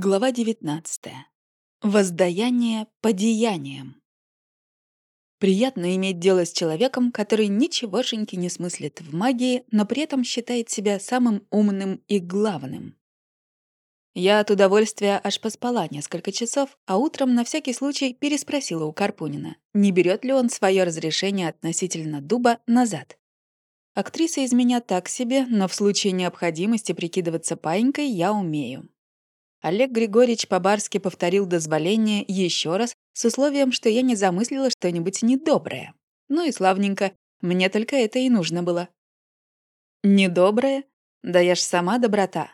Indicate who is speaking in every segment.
Speaker 1: Глава 19. Воздаяние по деяниям. Приятно иметь дело с человеком, который ничегошеньки не смыслит в магии, но при этом считает себя самым умным и главным. Я от удовольствия аж поспала несколько часов, а утром на всякий случай переспросила у Карпунина, не берет ли он свое разрешение относительно дуба назад. Актриса из меня так себе, но в случае необходимости прикидываться паинькой я умею. Олег Григорьевич по-барски повторил дозволение еще раз с условием, что я не замыслила что-нибудь недоброе. Ну и славненько, мне только это и нужно было. Недоброе? Да я ж сама доброта.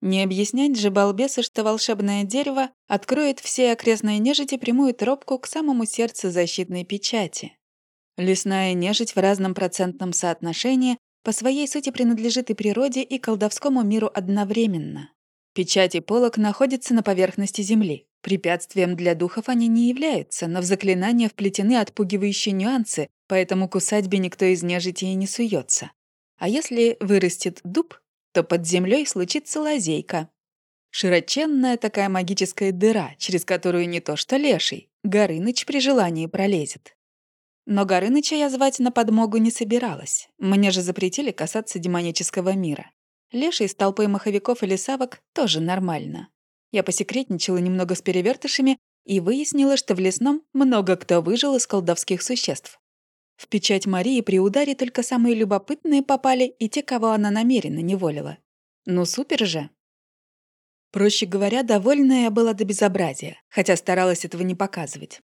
Speaker 1: Не объяснять же балбесу, что волшебное дерево откроет всей окрестной нежити прямую тропку к самому сердцу защитной печати. Лесная нежить в разном процентном соотношении по своей сути принадлежит и природе, и колдовскому миру одновременно. Печать и полог находятся на поверхности Земли. Препятствием для духов они не являются, но в заклинания вплетены отпугивающие нюансы, поэтому к усадьбе никто из нежити не суется. А если вырастет дуб, то под землей случится лазейка. Широченная такая магическая дыра, через которую не то что леший, Горыныч при желании пролезет. Но Горыныча я звать на подмогу не собиралась. Мне же запретили касаться демонического мира. Леший с толпой маховиков или савок тоже нормально. Я посекретничала немного с перевертышами и выяснила, что в лесном много кто выжил из колдовских существ. В печать Марии при ударе только самые любопытные попали и те, кого она намеренно неволила. Ну супер же! Проще говоря, довольная я была до безобразия, хотя старалась этого не показывать.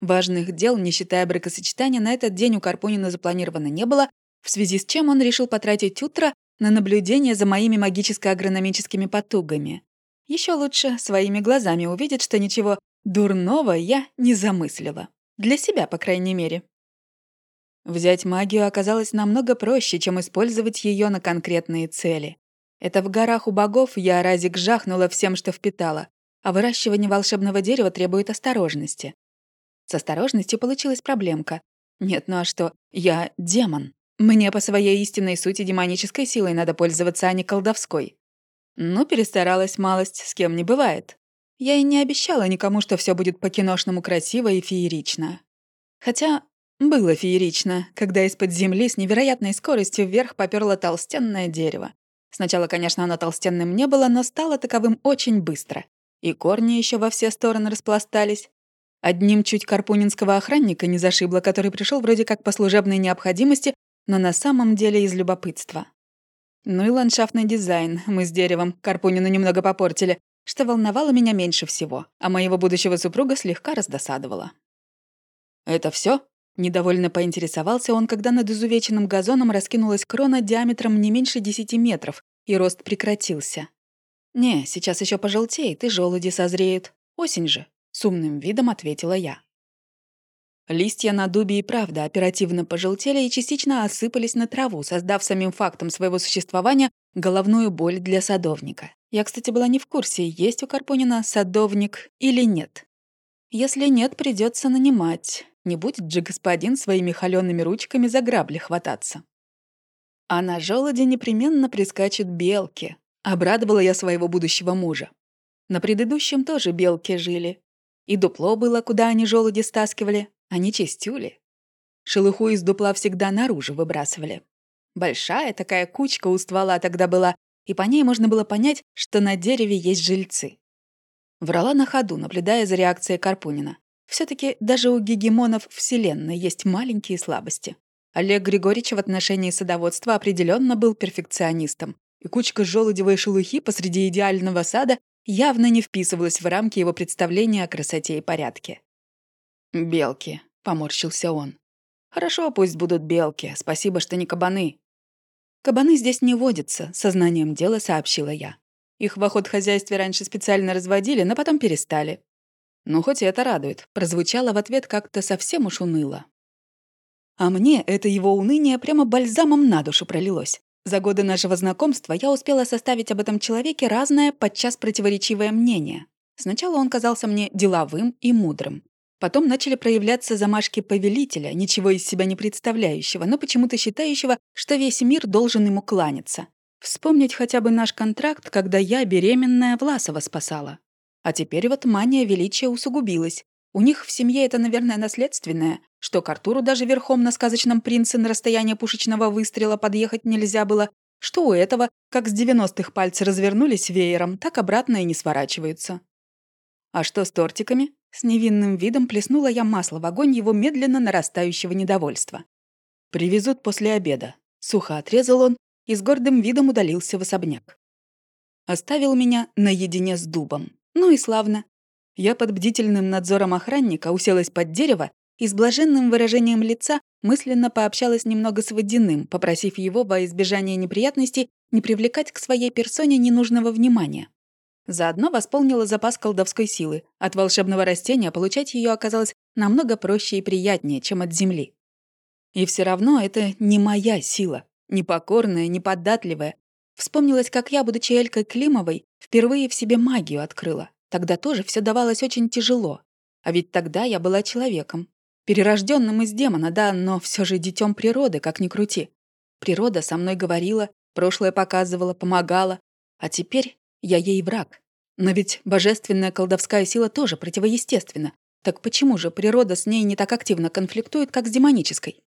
Speaker 1: Важных дел, не считая бракосочетания, на этот день у Карпунина запланировано не было, в связи с чем он решил потратить утро на наблюдение за моими магическо-агрономическими потугами. Еще лучше своими глазами увидеть, что ничего дурного я не замыслила. Для себя, по крайней мере. Взять магию оказалось намного проще, чем использовать ее на конкретные цели. Это в горах у богов я разик жахнула всем, что впитала, а выращивание волшебного дерева требует осторожности. С осторожностью получилась проблемка. Нет, ну а что, я демон. Мне по своей истинной сути демонической силой надо пользоваться, а не колдовской. Ну, перестаралась малость, с кем не бывает. Я и не обещала никому, что все будет по-киношному красиво и феерично. Хотя было феерично, когда из-под земли с невероятной скоростью вверх попёрло толстенное дерево. Сначала, конечно, оно толстенным не было, но стало таковым очень быстро. И корни еще во все стороны распластались. Одним чуть карпунинского охранника не зашибло, который пришел вроде как по служебной необходимости, но на самом деле из любопытства. Ну и ландшафтный дизайн мы с деревом Карпунину немного попортили, что волновало меня меньше всего, а моего будущего супруга слегка раздосадовало. «Это все? Недовольно поинтересовался он, когда над изувеченным газоном раскинулась крона диаметром не меньше десяти метров, и рост прекратился. «Не, сейчас еще пожелтеет, и желуди созреют. Осень же», — с умным видом ответила я. Листья на дубе и правда оперативно пожелтели и частично осыпались на траву, создав самим фактом своего существования головную боль для садовника. Я, кстати, была не в курсе, есть у Карпунина садовник или нет. Если нет, придется нанимать. Не будет же господин своими холёными ручками за грабли хвататься. А на желуде непременно прискачут белки. Обрадовала я своего будущего мужа. На предыдущем тоже белки жили. И дупло было, куда они желуди стаскивали, они чистюли. Шелуху из дупла всегда наружу выбрасывали. Большая такая кучка у ствола тогда была, и по ней можно было понять, что на дереве есть жильцы. Врала на ходу, наблюдая за реакцией Карпунина. все таки даже у гегемонов Вселенной есть маленькие слабости. Олег Григорьевич в отношении садоводства определенно был перфекционистом, и кучка желудевой шелухи посреди идеального сада явно не вписывалась в рамки его представления о красоте и порядке. «Белки», — поморщился он. «Хорошо, пусть будут белки. Спасибо, что не кабаны». «Кабаны здесь не водятся», — сознанием дела сообщила я. Их в охотхозяйстве раньше специально разводили, но потом перестали. «Ну, хоть это радует», — прозвучало в ответ как-то совсем уж уныло. А мне это его уныние прямо бальзамом на душу пролилось. За годы нашего знакомства я успела составить об этом человеке разное, подчас противоречивое мнение. Сначала он казался мне деловым и мудрым. Потом начали проявляться замашки повелителя, ничего из себя не представляющего, но почему-то считающего, что весь мир должен ему кланяться. Вспомнить хотя бы наш контракт, когда я, беременная, Власова спасала. А теперь вот мания величия усугубилась. У них в семье это, наверное, наследственное, что к Артуру даже верхом на сказочном принце на расстояние пушечного выстрела подъехать нельзя было, что у этого, как с 90-х пальцы развернулись веером, так обратно и не сворачиваются. А что с тортиками? С невинным видом плеснула я масло в огонь его медленно нарастающего недовольства. «Привезут после обеда», — сухо отрезал он и с гордым видом удалился в особняк. Оставил меня наедине с дубом. Ну и славно. Я под бдительным надзором охранника уселась под дерево и с блаженным выражением лица мысленно пообщалась немного с Водяным, попросив его во избежание неприятностей не привлекать к своей персоне ненужного внимания. Заодно восполнила запас колдовской силы. От волшебного растения получать ее оказалось намного проще и приятнее, чем от земли. И все равно это не моя сила, непокорная, неподатливая. Вспомнилось, как я, будучи Элькой Климовой, впервые в себе магию открыла. Тогда тоже все давалось очень тяжело. А ведь тогда я была человеком. Перерожденным из демона, да, но все же детем природы, как ни крути. Природа со мной говорила, прошлое показывала, помогала. А теперь я ей враг. Но ведь божественная колдовская сила тоже противоестественна. Так почему же природа с ней не так активно конфликтует, как с демонической?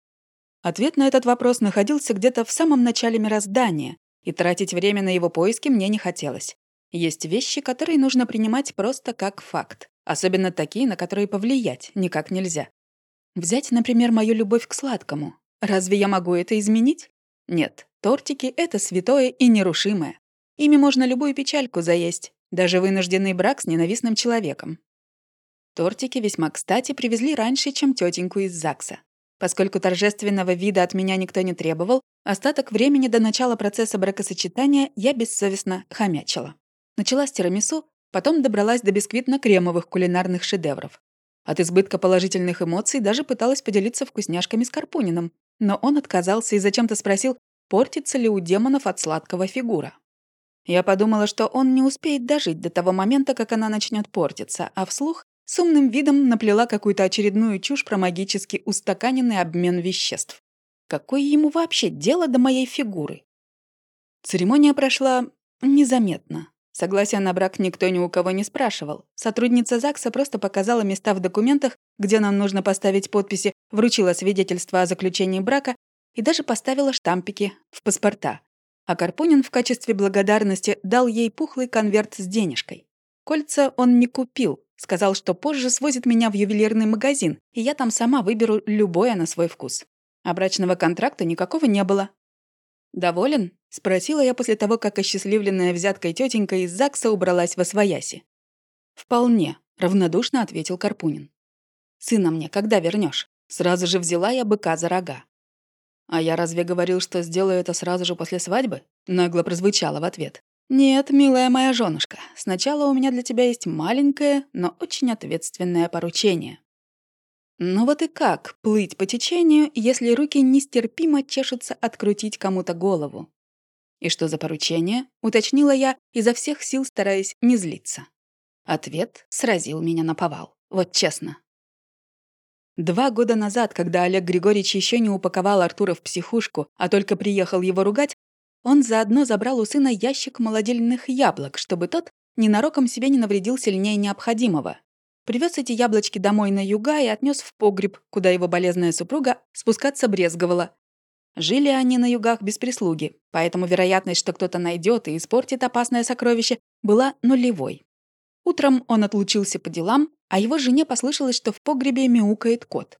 Speaker 1: Ответ на этот вопрос находился где-то в самом начале мироздания, и тратить время на его поиски мне не хотелось. Есть вещи, которые нужно принимать просто как факт. Особенно такие, на которые повлиять никак нельзя. Взять, например, мою любовь к сладкому. Разве я могу это изменить? Нет, тортики — это святое и нерушимое. Ими можно любую печальку заесть, даже вынужденный брак с ненавистным человеком. Тортики весьма кстати привезли раньше, чем тетеньку из ЗАГСа. Поскольку торжественного вида от меня никто не требовал, остаток времени до начала процесса бракосочетания я бессовестно хомячила. Начала с тирамису, потом добралась до бисквитно-кремовых кулинарных шедевров. От избытка положительных эмоций даже пыталась поделиться вкусняшками с Карпуниным, но он отказался и зачем-то спросил, портится ли у демонов от сладкого фигура. Я подумала, что он не успеет дожить до того момента, как она начнет портиться, а вслух с умным видом наплела какую-то очередную чушь про магически устаканенный обмен веществ. Какое ему вообще дело до моей фигуры? Церемония прошла незаметно. Согласия на брак никто ни у кого не спрашивал. Сотрудница ЗАГСа просто показала места в документах, где нам нужно поставить подписи, вручила свидетельство о заключении брака и даже поставила штампики в паспорта. А Карпунин в качестве благодарности дал ей пухлый конверт с денежкой. Кольца он не купил, сказал, что позже свозит меня в ювелирный магазин, и я там сама выберу любое на свой вкус. А брачного контракта никакого не было. «Доволен?» — спросила я после того, как осчастливленная взяткой тетенька из ЗАГСа убралась во свояси. «Вполне», — равнодушно ответил Карпунин. «Сына мне когда вернешь? Сразу же взяла я быка за рога. «А я разве говорил, что сделаю это сразу же после свадьбы?» Нагло прозвучало в ответ. «Нет, милая моя женушка, сначала у меня для тебя есть маленькое, но очень ответственное поручение». Ну вот и как плыть по течению, если руки нестерпимо чешутся открутить кому-то голову? И что за поручение? Уточнила я, изо всех сил стараясь не злиться. Ответ сразил меня на повал. Вот честно. Два года назад, когда Олег Григорьевич еще не упаковал Артура в психушку, а только приехал его ругать, он заодно забрал у сына ящик молодильных яблок, чтобы тот ненароком себе не навредил сильнее необходимого. Привез эти яблочки домой на юга и отнес в погреб, куда его болезная супруга спускаться брезговала. Жили они на югах без прислуги, поэтому вероятность, что кто-то найдет и испортит опасное сокровище, была нулевой. Утром он отлучился по делам, а его жене послышалось, что в погребе мяукает кот.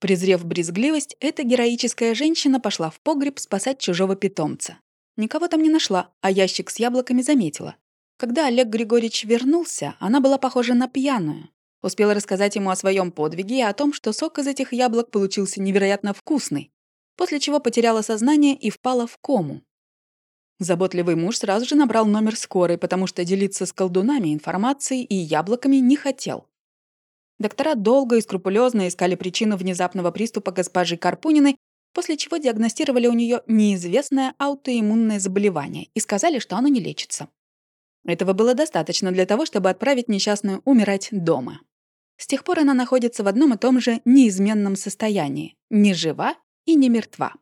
Speaker 1: Презрев брезгливость, эта героическая женщина пошла в погреб спасать чужого питомца. Никого там не нашла, а ящик с яблоками заметила. Когда Олег Григорьевич вернулся, она была похожа на пьяную. Успела рассказать ему о своем подвиге и о том, что сок из этих яблок получился невероятно вкусный, после чего потеряла сознание и впала в кому. Заботливый муж сразу же набрал номер скорой, потому что делиться с колдунами информацией и яблоками не хотел. Доктора долго и скрупулезно искали причину внезапного приступа госпожи Карпуниной, после чего диагностировали у нее неизвестное аутоиммунное заболевание и сказали, что оно не лечится. Этого было достаточно для того, чтобы отправить несчастную умирать дома. С тех пор она находится в одном и том же неизменном состоянии. Не жива и не мертва.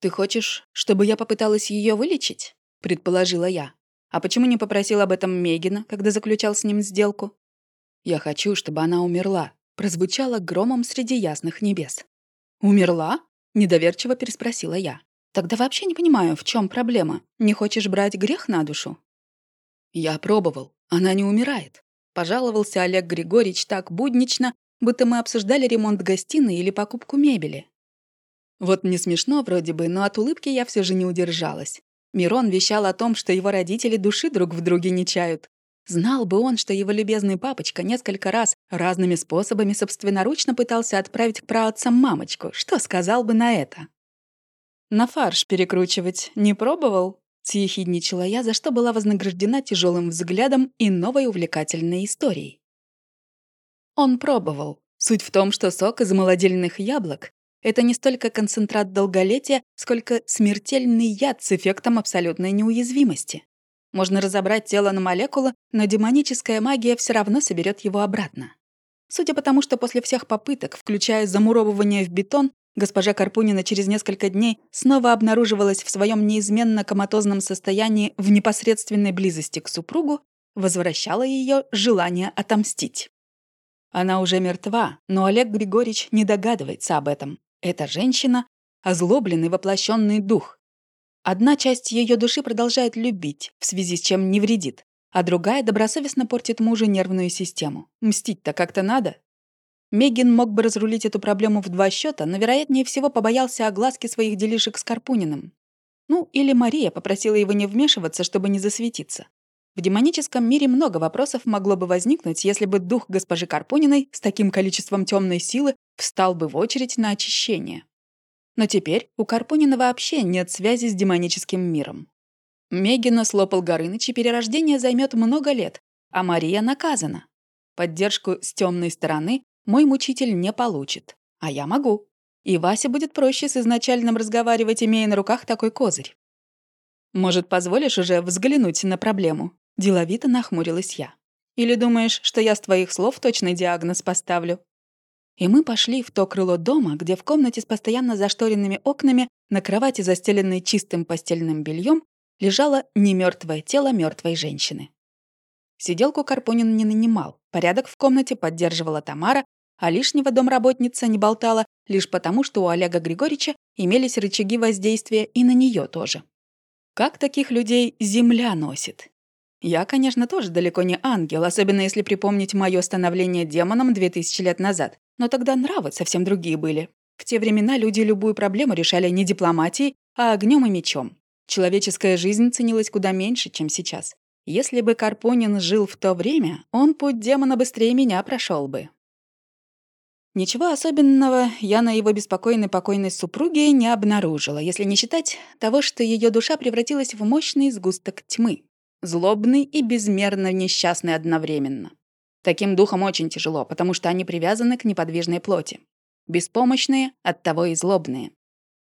Speaker 1: «Ты хочешь, чтобы я попыталась ее вылечить?» — предположила я. А почему не попросил об этом Мегина, когда заключал с ним сделку? «Я хочу, чтобы она умерла», — прозвучало громом среди ясных небес. «Умерла?» — недоверчиво переспросила я. «Тогда вообще не понимаю, в чем проблема. Не хочешь брать грех на душу?» «Я пробовал. Она не умирает», — пожаловался Олег Григорьевич так буднично, будто мы обсуждали ремонт гостиной или покупку мебели. Вот не смешно вроде бы, но от улыбки я все же не удержалась. Мирон вещал о том, что его родители души друг в друге не чают. Знал бы он, что его любезный папочка несколько раз разными способами собственноручно пытался отправить к праотцам мамочку, что сказал бы на это? «На фарш перекручивать не пробовал?» — съехидничала я, за что была вознаграждена тяжелым взглядом и новой увлекательной историей. Он пробовал. Суть в том, что сок из молодильных яблок — это не столько концентрат долголетия, сколько смертельный яд с эффектом абсолютной неуязвимости. Можно разобрать тело на молекулы, но демоническая магия все равно соберет его обратно. Судя по тому, что после всех попыток, включая замуровывание в бетон, госпожа Карпунина через несколько дней снова обнаруживалась в своем неизменно коматозном состоянии в непосредственной близости к супругу, возвращало ее желание отомстить. Она уже мертва, но Олег Григорьевич не догадывается об этом. Эта женщина — озлобленный воплощенный дух, Одна часть ее души продолжает любить, в связи с чем не вредит, а другая добросовестно портит мужу нервную систему. Мстить-то как-то надо. Мегин мог бы разрулить эту проблему в два счета, но, вероятнее всего, побоялся огласки своих делишек с Карпуниным. Ну, или Мария попросила его не вмешиваться, чтобы не засветиться. В демоническом мире много вопросов могло бы возникнуть, если бы дух госпожи Карпуниной с таким количеством темной силы встал бы в очередь на очищение. Но теперь у Карпунина вообще нет связи с демоническим миром. Мегина слопал Горыныч, и перерождение займет много лет, а Мария наказана. Поддержку с темной стороны мой мучитель не получит, а я могу. И Вася будет проще с изначальным разговаривать, имея на руках такой козырь. «Может, позволишь уже взглянуть на проблему?» Деловито нахмурилась я. «Или думаешь, что я с твоих слов точный диагноз поставлю?» И мы пошли в то крыло дома, где в комнате с постоянно зашторенными окнами на кровати, застеленной чистым постельным бельем, лежало немертвое тело мертвой женщины. Сиделку Карпунин не нанимал, порядок в комнате поддерживала Тамара, а лишнего домработница не болтала лишь потому, что у Олега Григорьевича имелись рычаги воздействия и на нее тоже. Как таких людей земля носит? Я, конечно, тоже далеко не ангел, особенно если припомнить мое становление демоном 2000 лет назад. Но тогда нравы совсем другие были. В те времена люди любую проблему решали не дипломатией, а огнем и мечом. Человеческая жизнь ценилась куда меньше, чем сейчас. Если бы Карпонин жил в то время, он путь демона быстрее меня прошел бы. Ничего особенного я на его беспокойной покойной супруге не обнаружила, если не считать того, что ее душа превратилась в мощный сгусток тьмы, злобный и безмерно несчастный одновременно. Таким духом очень тяжело, потому что они привязаны к неподвижной плоти. Беспомощные, оттого и злобные.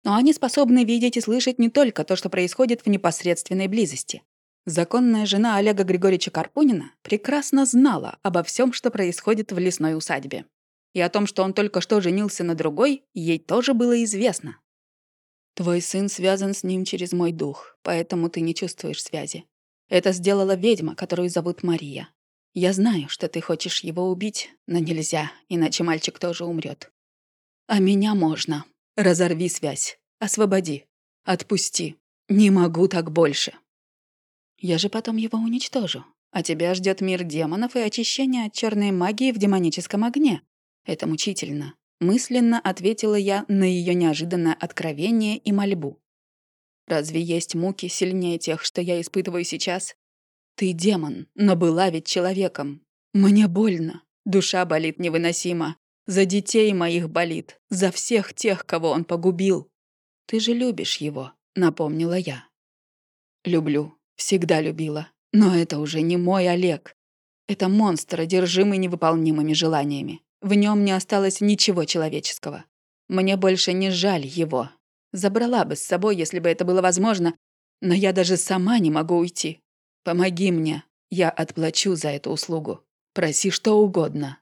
Speaker 1: Но они способны видеть и слышать не только то, что происходит в непосредственной близости. Законная жена Олега Григорьевича Карпунина прекрасно знала обо всем, что происходит в лесной усадьбе. И о том, что он только что женился на другой, ей тоже было известно. «Твой сын связан с ним через мой дух, поэтому ты не чувствуешь связи. Это сделала ведьма, которую зовут Мария. Я знаю, что ты хочешь его убить, но нельзя, иначе мальчик тоже умрет. А меня можно. Разорви связь. Освободи. Отпусти. Не могу так больше. Я же потом его уничтожу. А тебя ждет мир демонов и очищение от черной магии в демоническом огне. Это мучительно. Мысленно ответила я на ее неожиданное откровение и мольбу. Разве есть муки сильнее тех, что я испытываю сейчас? Ты демон, но была ведь человеком. Мне больно. Душа болит невыносимо. За детей моих болит. За всех тех, кого он погубил. Ты же любишь его, напомнила я. Люблю. Всегда любила. Но это уже не мой Олег. Это монстр, одержимый невыполнимыми желаниями. В нем не осталось ничего человеческого. Мне больше не жаль его. Забрала бы с собой, если бы это было возможно, но я даже сама не могу уйти. Помоги мне, я отплачу за эту услугу. Проси что угодно».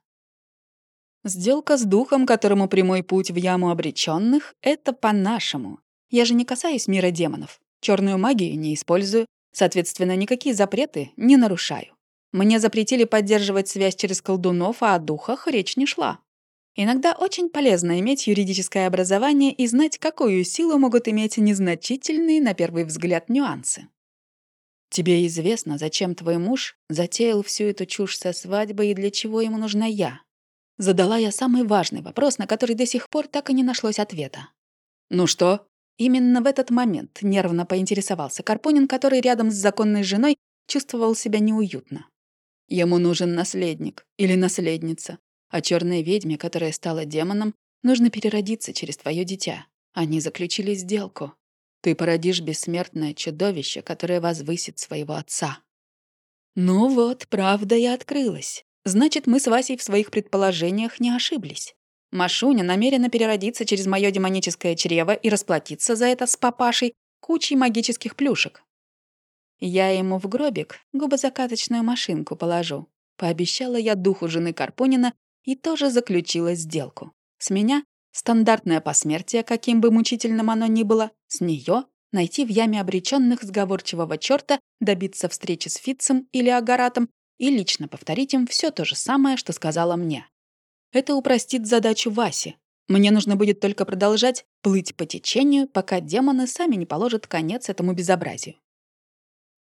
Speaker 1: Сделка с духом, которому прямой путь в яму обреченных, это по-нашему. Я же не касаюсь мира демонов. Черную магию не использую. Соответственно, никакие запреты не нарушаю. Мне запретили поддерживать связь через колдунов, а о духах речь не шла. Иногда очень полезно иметь юридическое образование и знать, какую силу могут иметь незначительные, на первый взгляд, нюансы. Тебе известно, зачем твой муж затеял всю эту чушь со свадьбой и для чего ему нужна я? Задала я самый важный вопрос, на который до сих пор так и не нашлось ответа. «Ну что?» Именно в этот момент нервно поинтересовался Карпунин, который рядом с законной женой чувствовал себя неуютно. Ему нужен наследник или наследница, а черной ведьме, которая стала демоном, нужно переродиться через твое дитя. Они заключили сделку. Ты породишь бессмертное чудовище, которое возвысит своего отца. Ну вот, правда и открылась. Значит, мы с Васей в своих предположениях не ошиблись. Машуня намерена переродиться через мое демоническое чрево и расплатиться за это с папашей кучей магических плюшек. Я ему в гробик губозакаточную машинку положу. Пообещала я духу жены Карпунина и тоже заключила сделку. С меня стандартное посмертие, каким бы мучительным оно ни было, с нее найти в яме обреченных сговорчивого черта, добиться встречи с Фитцем или Агаратом и лично повторить им все то же самое, что сказала мне. Это упростит задачу Васи. Мне нужно будет только продолжать плыть по течению, пока демоны сами не положат конец этому безобразию.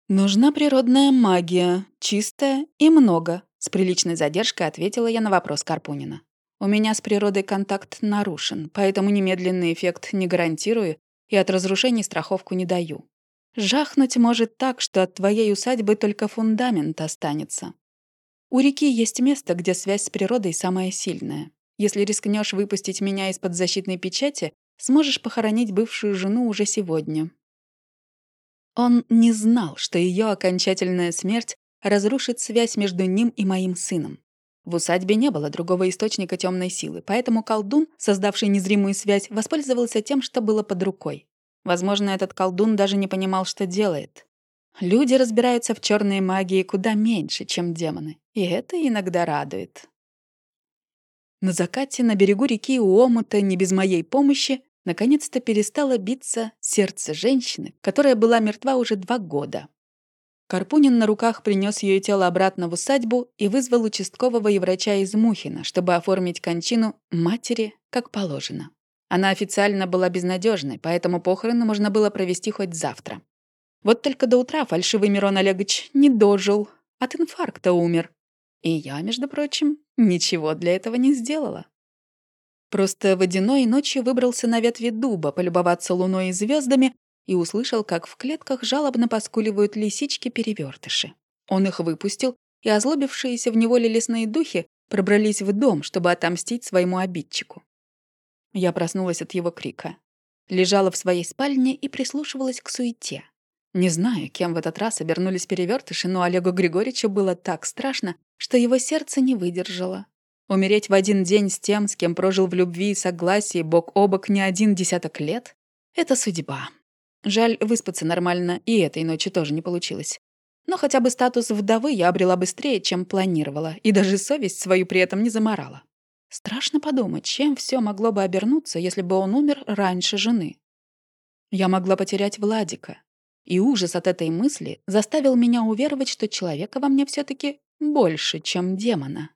Speaker 1: «Нужна природная магия, чистая и много», с приличной задержкой ответила я на вопрос Карпунина. У меня с природой контакт нарушен, поэтому немедленный эффект не гарантирую и от разрушений страховку не даю. Жахнуть может так, что от твоей усадьбы только фундамент останется. У реки есть место, где связь с природой самая сильная. Если рискнешь выпустить меня из-под защитной печати, сможешь похоронить бывшую жену уже сегодня. Он не знал, что ее окончательная смерть разрушит связь между ним и моим сыном. В усадьбе не было другого источника темной силы, поэтому колдун, создавший незримую связь, воспользовался тем, что было под рукой. Возможно, этот колдун даже не понимал, что делает. Люди разбираются в черной магии куда меньше, чем демоны, и это иногда радует. На закате на берегу реки у омута, не без моей помощи, наконец-то перестало биться сердце женщины, которая была мертва уже два года. Карпунин на руках принес ее тело обратно в усадьбу и вызвал участкового и врача из Мухина, чтобы оформить кончину матери как положено. Она официально была безнадежной, поэтому похороны можно было провести хоть завтра. Вот только до утра фальшивый Мирон Олегович не дожил, от инфаркта умер. И я, между прочим, ничего для этого не сделала. Просто водяной ночью выбрался на ветви дуба полюбоваться луной и звездами и услышал, как в клетках жалобно поскуливают лисички-перевертыши. Он их выпустил, и озлобившиеся в неволе лесные духи пробрались в дом, чтобы отомстить своему обидчику. Я проснулась от его крика. Лежала в своей спальне и прислушивалась к суете. Не знаю, кем в этот раз обернулись перевертыши, но Олегу Григорьевичу было так страшно, что его сердце не выдержало. Умереть в один день с тем, с кем прожил в любви и согласии бок о бок не один десяток лет — это судьба. Жаль, выспаться нормально и этой ночи тоже не получилось. Но хотя бы статус вдовы я обрела быстрее, чем планировала, и даже совесть свою при этом не заморала. Страшно подумать, чем все могло бы обернуться, если бы он умер раньше жены. Я могла потерять Владика. И ужас от этой мысли заставил меня уверовать, что человека во мне все таки больше, чем демона.